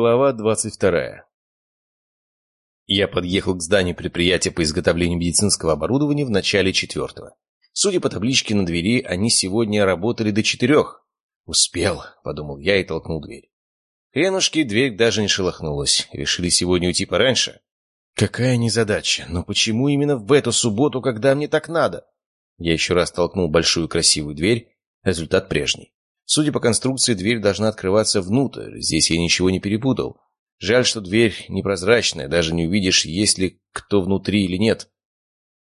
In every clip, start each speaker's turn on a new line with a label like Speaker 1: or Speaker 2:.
Speaker 1: Глава двадцать вторая. Я подъехал к зданию предприятия по изготовлению медицинского оборудования в начале четвертого. Судя по табличке на двери, они сегодня работали до четырех. «Успел», — подумал я и толкнул дверь. Хренушки, дверь даже не шелохнулась. Решили сегодня уйти пораньше. Какая незадача, но почему именно в эту субботу, когда мне так надо? Я еще раз толкнул большую красивую дверь, результат прежний. Судя по конструкции, дверь должна открываться внутрь. Здесь я ничего не перепутал. Жаль, что дверь непрозрачная, даже не увидишь, есть ли кто внутри или нет.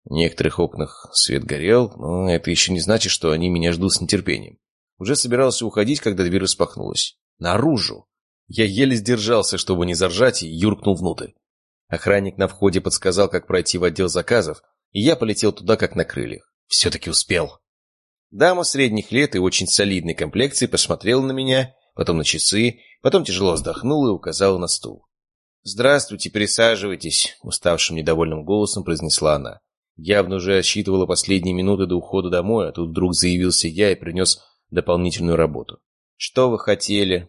Speaker 1: В некоторых окнах свет горел, но это еще не значит, что они меня ждут с нетерпением. Уже собирался уходить, когда дверь распахнулась. Наружу! Я еле сдержался, чтобы не заржать, и юркнул внутрь. Охранник на входе подсказал, как пройти в отдел заказов, и я полетел туда, как на крыльях. Все-таки успел. Дама средних лет и очень солидной комплекции посмотрела на меня, потом на часы, потом тяжело вздохнула и указала на стул. «Здравствуйте, присаживайтесь», — уставшим недовольным голосом произнесла она. Явно уже отсчитывала последние минуты до ухода домой, а тут вдруг заявился я и принес дополнительную работу. «Что вы хотели?»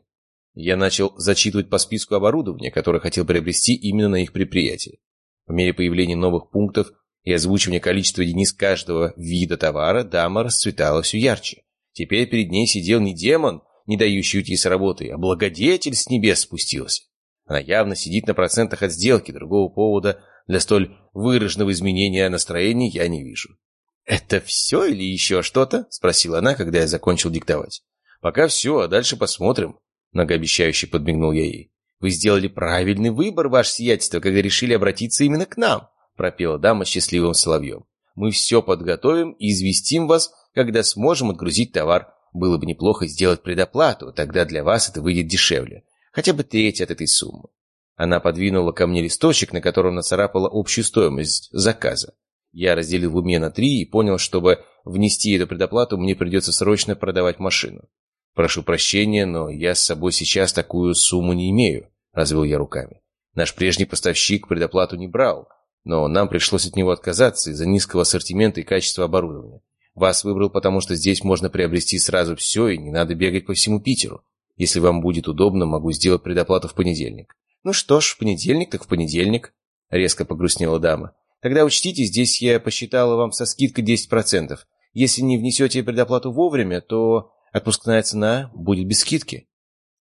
Speaker 1: Я начал зачитывать по списку оборудования, которое хотел приобрести именно на их предприятии. По мере появления новых пунктов и озвучивания количества единиц каждого вида товара, дама расцветала все ярче. Теперь перед ней сидел не демон, не дающий уйти с работы, а благодетель с небес спустился. Она явно сидит на процентах от сделки, другого повода для столь выраженного изменения настроения я не вижу. «Это все или еще что-то?» — спросила она, когда я закончил диктовать. «Пока все, а дальше посмотрим», — многообещающе подмигнул я ей. «Вы сделали правильный выбор, ваше сиятельство, когда решили обратиться именно к нам пропела дама счастливым соловьем. «Мы все подготовим и известим вас, когда сможем отгрузить товар. Было бы неплохо сделать предоплату, тогда для вас это выйдет дешевле. Хотя бы треть от этой суммы». Она подвинула ко мне листочек, на котором нацарапала общую стоимость заказа. Я разделил в уме на три и понял, чтобы внести эту предоплату, мне придется срочно продавать машину. «Прошу прощения, но я с собой сейчас такую сумму не имею», — развел я руками. Наш прежний поставщик предоплату не брал, но нам пришлось от него отказаться из-за низкого ассортимента и качества оборудования. Вас выбрал, потому что здесь можно приобрести сразу все, и не надо бегать по всему Питеру. Если вам будет удобно, могу сделать предоплату в понедельник». «Ну что ж, в понедельник так в понедельник», — резко погрустнела дама. «Тогда учтите, здесь я посчитала вам со скидкой 10%. Если не внесете предоплату вовремя, то отпускная цена будет без скидки».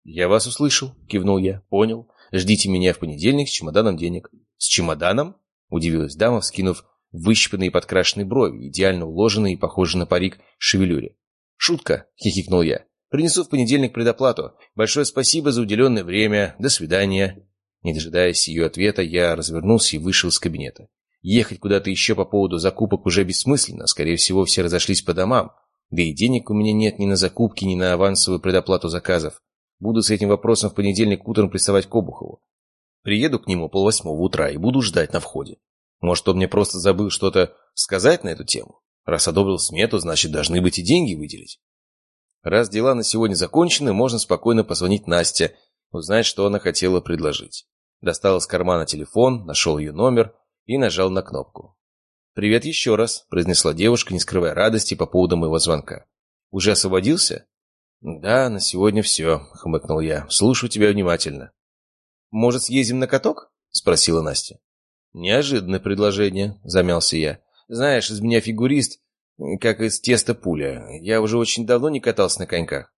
Speaker 1: «Я вас услышал», — кивнул я. «Понял. Ждите меня в понедельник с чемоданом денег». «С чемоданом?» — удивилась дама, вскинув выщипанные подкрашенные брови, идеально уложенные и похожие на парик шевелюре. «Шутка!» — хихикнул я. «Принесу в понедельник предоплату. Большое спасибо за уделенное время. До свидания». Не дожидаясь ее ответа, я развернулся и вышел из кабинета. Ехать куда-то еще по поводу закупок уже бессмысленно. Скорее всего, все разошлись по домам. Да и денег у меня нет ни на закупки, ни на авансовую предоплату заказов. Буду с этим вопросом в понедельник утром приставать к Обухову. Приеду к нему полвосьмого утра и буду ждать на входе. Может, он мне просто забыл что-то сказать на эту тему? Раз одобрил смету, значит, должны быть и деньги выделить. Раз дела на сегодня закончены, можно спокойно позвонить Насте, узнать, что она хотела предложить. Достал из кармана телефон, нашел ее номер и нажал на кнопку. «Привет еще раз», — произнесла девушка, не скрывая радости по поводу моего звонка. «Уже освободился?» «Да, на сегодня все», — хмыкнул я. «Слушаю тебя внимательно». «Может, съездим на каток?» — спросила Настя. «Неожиданное предложение», — замялся я. «Знаешь, из меня фигурист, как из теста пуля. Я уже очень давно не катался на коньках».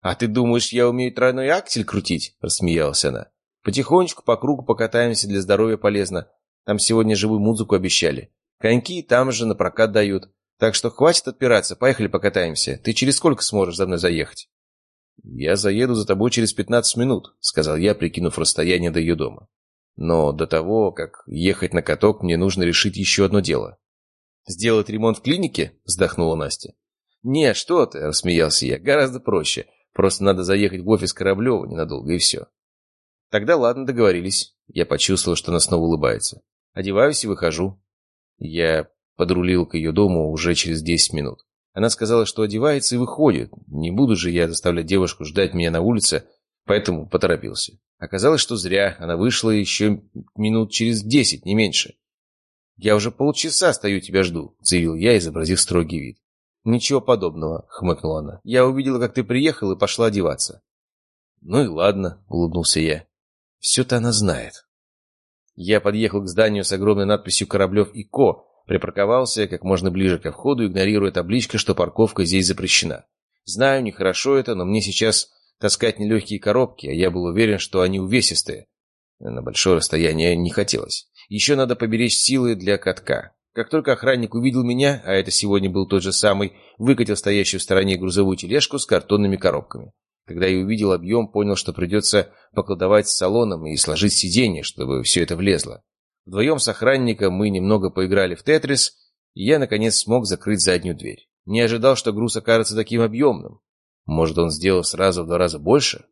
Speaker 1: «А ты думаешь, я умею тройной аксель крутить?» — рассмеялась она. «Потихонечку по кругу покатаемся, для здоровья полезно. Там сегодня живую музыку обещали. Коньки там же на прокат дают. Так что хватит отпираться, поехали покатаемся. Ты через сколько сможешь за мной заехать?» «Я заеду за тобой через пятнадцать минут», — сказал я, прикинув расстояние до ее дома. «Но до того, как ехать на каток, мне нужно решить еще одно дело». «Сделать ремонт в клинике?» — вздохнула Настя. «Не, что ты», — рассмеялся я, — «гораздо проще. Просто надо заехать в офис Кораблева ненадолго, и все». «Тогда ладно, договорились». Я почувствовал, что она снова улыбается. «Одеваюсь и выхожу». Я подрулил к ее дому уже через десять минут. Она сказала, что одевается и выходит. Не буду же я заставлять девушку ждать меня на улице, поэтому поторопился. Оказалось, что зря. Она вышла еще минут через десять, не меньше. «Я уже полчаса стою тебя жду», — заявил я, изобразив строгий вид. «Ничего подобного», — хмыкнула она. «Я увидела, как ты приехал и пошла одеваться». «Ну и ладно», — улыбнулся я. Все-то она знает. Я подъехал к зданию с огромной надписью «Кораблев и Ко», припарковался как можно ближе ко входу, игнорируя табличку, что парковка здесь запрещена. Знаю, нехорошо это, но мне сейчас таскать нелегкие коробки, а я был уверен, что они увесистые. На большое расстояние не хотелось. Еще надо поберечь силы для катка. Как только охранник увидел меня, а это сегодня был тот же самый, выкатил стоящую в стороне грузовую тележку с картонными коробками. Когда я увидел объем, понял, что придется покладовать с салоном и сложить сиденье, чтобы все это влезло. Вдвоем с охранником мы немного поиграли в тетрис, и я, наконец, смог закрыть заднюю дверь. Не ожидал, что груз окажется таким объемным. Может, он сделал сразу в два раза больше?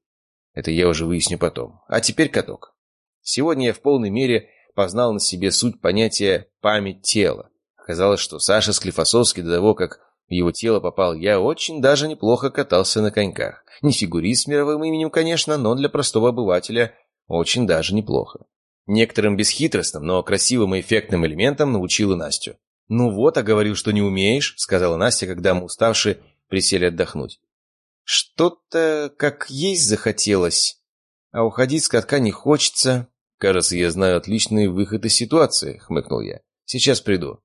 Speaker 1: Это я уже выясню потом. А теперь каток. Сегодня я в полной мере познал на себе суть понятия «память тела». Оказалось, что Саша Склифосовский до того, как в его тело попал я, очень даже неплохо катался на коньках. Не фигурист с мировым именем, конечно, но для простого обывателя очень даже неплохо. Некоторым бесхитростным, но красивым и эффектным элементам научила Настю. «Ну вот, а говорил, что не умеешь», — сказала Настя, когда мы, уставшие, присели отдохнуть. «Что-то как есть захотелось, а уходить с катка не хочется». «Кажется, я знаю отличный выход из ситуации», — хмыкнул я. «Сейчас приду».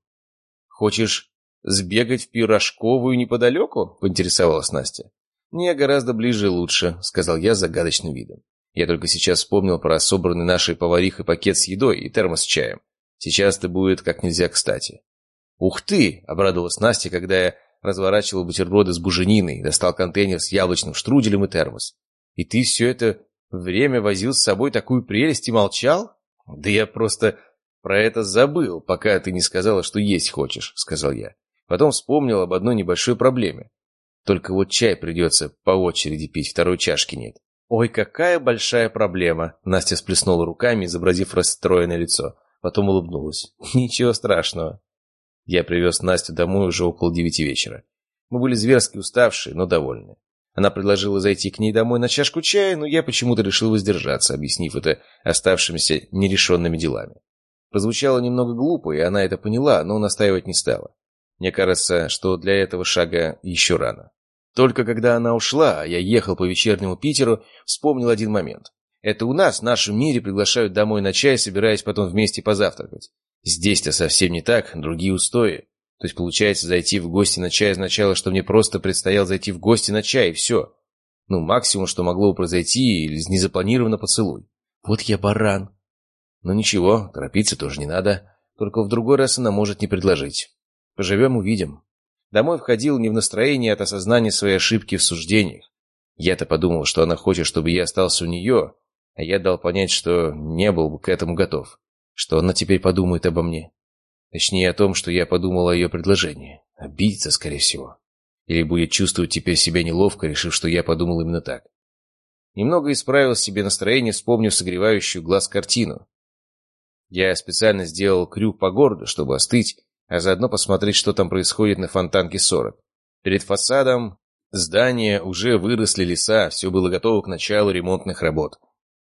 Speaker 1: «Хочешь сбегать в пирожковую неподалеку?» — поинтересовалась Настя. «Не, гораздо ближе и лучше», — сказал я загадочным видом. Я только сейчас вспомнил про собранный нашей поварихой пакет с едой и термос с чаем. Сейчас это будет как нельзя кстати. «Ух ты!» — обрадовалась Настя, когда я разворачивал бутерброды с бужениной, достал контейнер с яблочным штруделем и термос. «И ты все это время возил с собой такую прелесть и молчал?» «Да я просто про это забыл, пока ты не сказала, что есть хочешь», — сказал я. Потом вспомнил об одной небольшой проблеме. Только вот чай придется по очереди пить, второй чашки нет. «Ой, какая большая проблема!» Настя сплеснула руками, изобразив расстроенное лицо. Потом улыбнулась. «Ничего страшного». Я привез Настю домой уже около девяти вечера. Мы были зверски уставшие, но довольны. Она предложила зайти к ней домой на чашку чая, но я почему-то решил воздержаться, объяснив это оставшимися нерешенными делами. Прозвучало немного глупо, и она это поняла, но настаивать не стала. Мне кажется, что для этого шага еще рано. Только когда она ушла, а я ехал по вечернему Питеру, вспомнил один момент. Это у нас, в нашем мире, приглашают домой на чай, собираясь потом вместе позавтракать. Здесь-то совсем не так, другие устои. То есть, получается, зайти в гости на чай означало, что мне просто предстояло зайти в гости на чай, и все. Ну, максимум, что могло произойти, или незапланированно поцелуй. Вот я баран. Но ничего, торопиться тоже не надо. Только в другой раз она может не предложить. Поживем, увидим. Домой входил не в настроении от осознания своей ошибки в суждениях. Я-то подумал, что она хочет, чтобы я остался у нее, а я дал понять, что не был бы к этому готов. Что она теперь подумает обо мне. Точнее, о том, что я подумал о ее предложении. Обидится, скорее всего. Или будет чувствовать теперь себя неловко, решив, что я подумал именно так. Немного исправил себе настроение, вспомнив согревающую глаз картину. Я специально сделал крюк по городу, чтобы остыть, а заодно посмотреть, что там происходит на Фонтанке 40. Перед фасадом здания уже выросли леса, все было готово к началу ремонтных работ.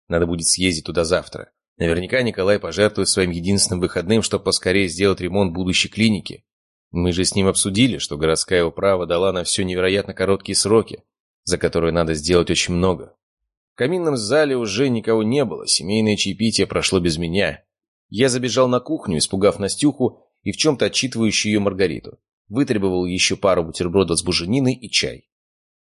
Speaker 1: Надо будет съездить туда завтра. Наверняка Николай пожертвует своим единственным выходным, чтобы поскорее сделать ремонт будущей клиники. Мы же с ним обсудили, что городская управа дала на все невероятно короткие сроки, за которые надо сделать очень много. В каминном зале уже никого не было, семейное чаепитие прошло без меня. Я забежал на кухню, испугав Настюху, и в чем-то отчитывающую ее Маргариту. Вытребовал еще пару бутербродов с бужениной и чай.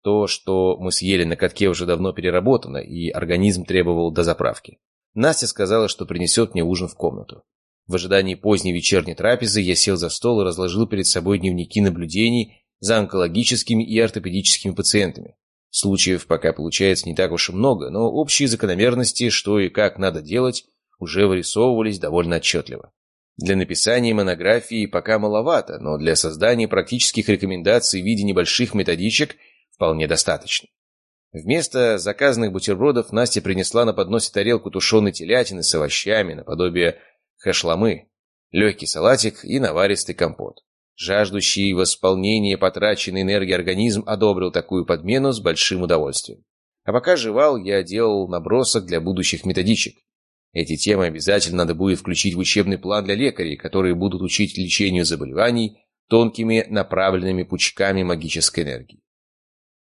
Speaker 1: То, что мы съели на катке, уже давно переработано, и организм требовал дозаправки. Настя сказала, что принесет мне ужин в комнату. В ожидании поздней вечерней трапезы я сел за стол и разложил перед собой дневники наблюдений за онкологическими и ортопедическими пациентами. Случаев пока получается не так уж и много, но общие закономерности, что и как надо делать, уже вырисовывались довольно отчетливо. Для написания монографии пока маловато, но для создания практических рекомендаций в виде небольших методичек вполне достаточно. Вместо заказанных бутербродов Настя принесла на подносе тарелку тушеной телятины с овощами наподобие хашламы, легкий салатик и наваристый компот. Жаждущий восполнения потраченной энергии организм одобрил такую подмену с большим удовольствием. А пока жевал, я делал набросок для будущих методичек. Эти темы обязательно надо будет включить в учебный план для лекарей, которые будут учить лечению заболеваний тонкими направленными пучками магической энергии.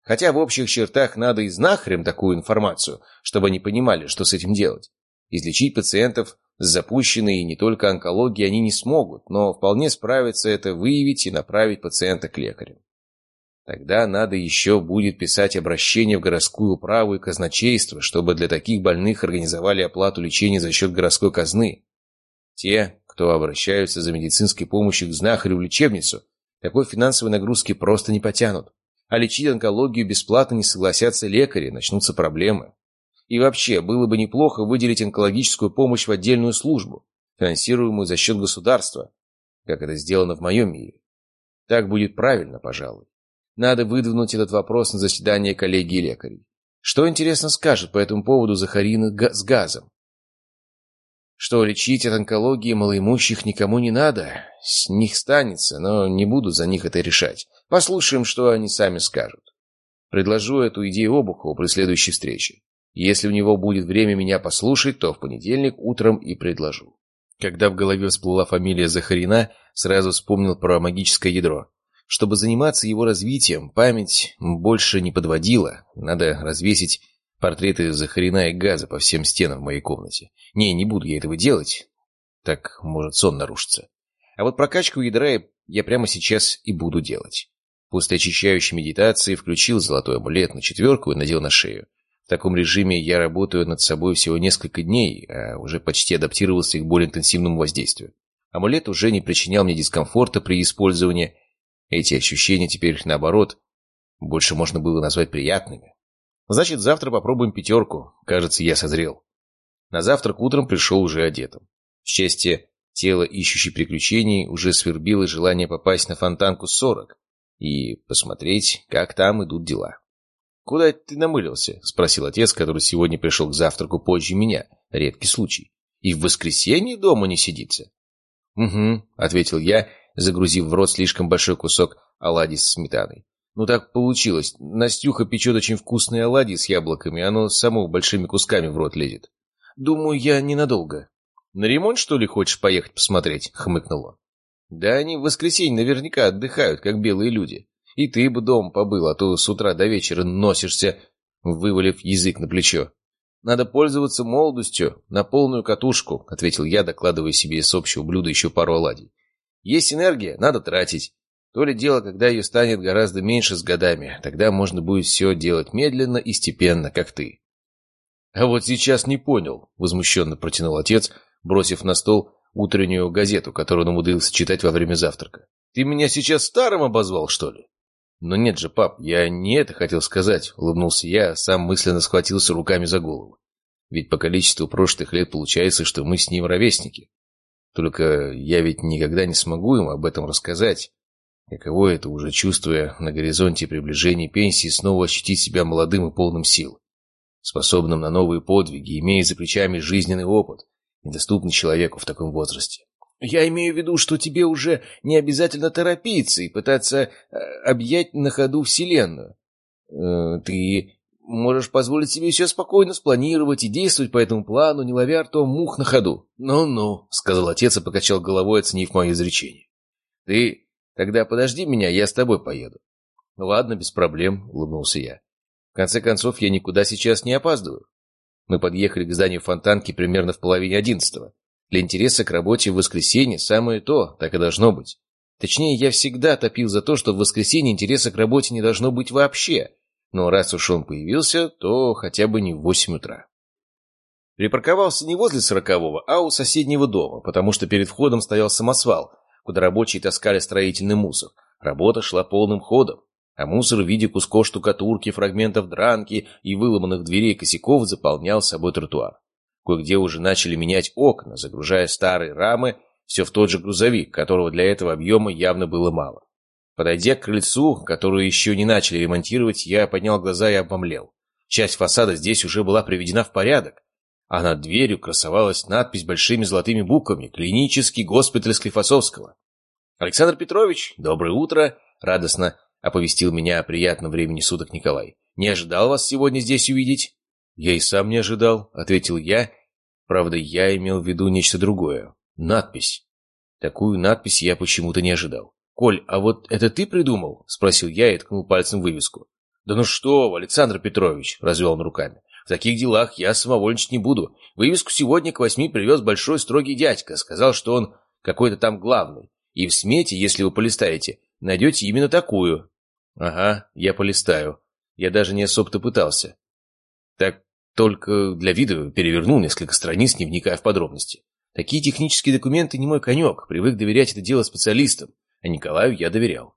Speaker 1: Хотя в общих чертах надо и знахарям такую информацию, чтобы они понимали, что с этим делать. Излечить пациентов с запущенной не только онкологией они не смогут, но вполне справиться это выявить и направить пациента к лекарю. Тогда надо еще будет писать обращение в городскую управу и казначейство, чтобы для таких больных организовали оплату лечения за счет городской казны. Те, кто обращаются за медицинской помощью к знахарю в лечебницу, такой финансовой нагрузки просто не потянут. А лечить онкологию бесплатно не согласятся лекари, начнутся проблемы. И вообще, было бы неплохо выделить онкологическую помощь в отдельную службу, финансируемую за счет государства, как это сделано в моем мире. Так будет правильно, пожалуй. Надо выдвинуть этот вопрос на заседание коллегии лекарей. Что, интересно, скажет по этому поводу Захарина с газом? Что лечить от онкологии малоимущих никому не надо. С них станется, но не буду за них это решать. Послушаем, что они сами скажут. Предложу эту идею Обухову при следующей встрече. Если у него будет время меня послушать, то в понедельник утром и предложу. Когда в голове всплыла фамилия Захарина, сразу вспомнил про магическое ядро. Чтобы заниматься его развитием, память больше не подводила. Надо развесить портреты Захарина и Газа по всем стенам в моей комнате. Не, не буду я этого делать. Так может сон нарушиться. А вот прокачку ядра я прямо сейчас и буду делать. После очищающей медитации включил золотой амулет на четверку и надел на шею. В таком режиме я работаю над собой всего несколько дней, а уже почти адаптировался к более интенсивному воздействию. Амулет уже не причинял мне дискомфорта при использовании, эти ощущения теперь, наоборот, больше можно было назвать приятными. Значит, завтра попробуем пятерку. Кажется, я созрел. На завтрак утром пришел уже одетым. Счастье тело, ищущее приключений, уже свербило желание попасть на фонтанку 40 и посмотреть, как там идут дела. «Куда ты намылился?» — спросил отец, который сегодня пришел к завтраку позже меня. Редкий случай. «И в воскресенье дома не сидится?» «Угу», — ответил я загрузив в рот слишком большой кусок оладий с сметаной. Ну так получилось. Настюха печет очень вкусные оладьи с яблоками, оно само большими кусками в рот лезет. Думаю, я ненадолго. На ремонт, что ли, хочешь поехать посмотреть? Хмыкнул он. Да они в воскресенье наверняка отдыхают, как белые люди. И ты бы дома побыл, а то с утра до вечера носишься, вывалив язык на плечо. «Надо пользоваться молодостью на полную катушку», — ответил я, докладывая себе с общего блюда еще пару оладий. Есть энергия, надо тратить. То ли дело, когда ее станет гораздо меньше с годами. Тогда можно будет все делать медленно и степенно, как ты. А вот сейчас не понял, возмущенно протянул отец, бросив на стол утреннюю газету, которую он умудрился читать во время завтрака. Ты меня сейчас старым обозвал, что ли? Но нет же, пап, я не это хотел сказать, улыбнулся я, сам мысленно схватился руками за голову. Ведь по количеству прошлых лет получается, что мы с ним ровесники. Только я ведь никогда не смогу им об этом рассказать. Каково это, уже чувствуя на горизонте приближения пенсии, снова ощутить себя молодым и полным сил, способным на новые подвиги, имея за плечами жизненный опыт, недоступный человеку в таком возрасте. Я имею в виду, что тебе уже не обязательно торопиться и пытаться э, объять на ходу Вселенную. Э, ты Можешь позволить себе все спокойно спланировать и действовать по этому плану, не ловя ртом мух на ходу. «Ну-ну», — сказал отец и покачал головой, оценив мое изречение. «Ты тогда подожди меня, я с тобой поеду». «Ладно, без проблем», — улыбнулся я. «В конце концов, я никуда сейчас не опаздываю». Мы подъехали к зданию фонтанки примерно в половине одиннадцатого. Для интереса к работе в воскресенье самое то, так и должно быть. Точнее, я всегда топил за то, что в воскресенье интереса к работе не должно быть вообще — но раз уж он появился, то хотя бы не в восемь утра. Припарковался не возле сорокового, а у соседнего дома, потому что перед входом стоял самосвал, куда рабочие таскали строительный мусор. Работа шла полным ходом, а мусор в виде кусков штукатурки, фрагментов дранки и выломанных дверей косяков заполнял собой тротуар. Кое-где уже начали менять окна, загружая старые рамы, все в тот же грузовик, которого для этого объема явно было мало. Подойдя к крыльцу, которую еще не начали ремонтировать, я поднял глаза и обомлел. Часть фасада здесь уже была приведена в порядок, а над дверью красовалась надпись большими золотыми буквами «Клинический госпиталь Склифосовского». «Александр Петрович, доброе утро!» — радостно оповестил меня о приятном времени суток Николай. «Не ожидал вас сегодня здесь увидеть?» «Я и сам не ожидал», — ответил я. Правда, я имел в виду нечто другое. Надпись. Такую надпись я почему-то не ожидал. «Коль, а вот это ты придумал?» — спросил я и ткнул пальцем в вывеску. «Да ну что Александр Петрович!» — развел он руками. таких делах я самовольничать не буду. Вывеску сегодня к восьми привез большой строгий дядька. Сказал, что он какой-то там главный. И в смете, если вы полистаете, найдете именно такую. Ага, я полистаю. Я даже не особо-то пытался. Так только для вида перевернул несколько страниц, не вникая в подробности. Такие технические документы не мой конек. Привык доверять это дело специалистам. А Николаю я доверял.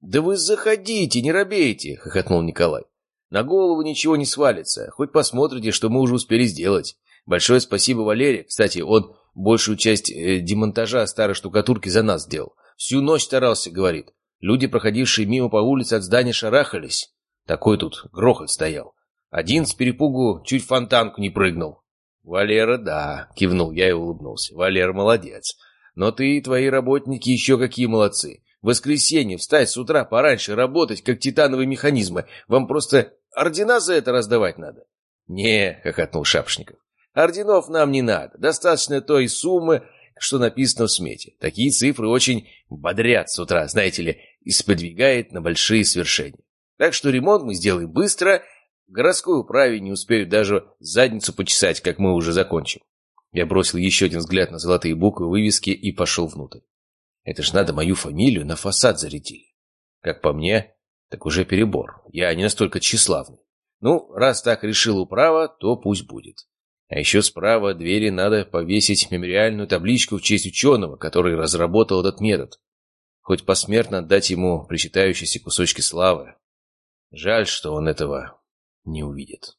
Speaker 1: «Да вы заходите, не робейте!» — хохотнул Николай. «На голову ничего не свалится. Хоть посмотрите, что мы уже успели сделать. Большое спасибо Валере. Кстати, он большую часть э, демонтажа старой штукатурки за нас сделал. Всю ночь старался, говорит. Люди, проходившие мимо по улице от здания, шарахались. Такой тут грохот стоял. Один с перепугу чуть фонтанку не прыгнул. «Валера, да», — кивнул я и улыбнулся. «Валера молодец. Но ты и твои работники еще какие молодцы. В воскресенье встать с утра пораньше, работать, как титановые механизмы. Вам просто ордена за это раздавать надо?» «Не», — хохотнул Шапшников. «Орденов нам не надо. Достаточно той суммы, что написано в смете. Такие цифры очень бодрят с утра, знаете ли, и сподвигает на большие свершения. Так что ремонт мы сделаем быстро. Городской управе не успеют даже задницу почесать, как мы уже закончим. Я бросил еще один взгляд на золотые буквы вывески и пошел внутрь. Это ж надо мою фамилию на фасад зарядили. Как по мне, так уже перебор. Я не настолько тщеславный. Ну, раз так решил управа, то пусть будет. А еще справа двери надо повесить мемориальную табличку в честь ученого, который разработал этот метод. Хоть посмертно отдать ему причитающиеся кусочки славы. Жаль, что он этого не увидит.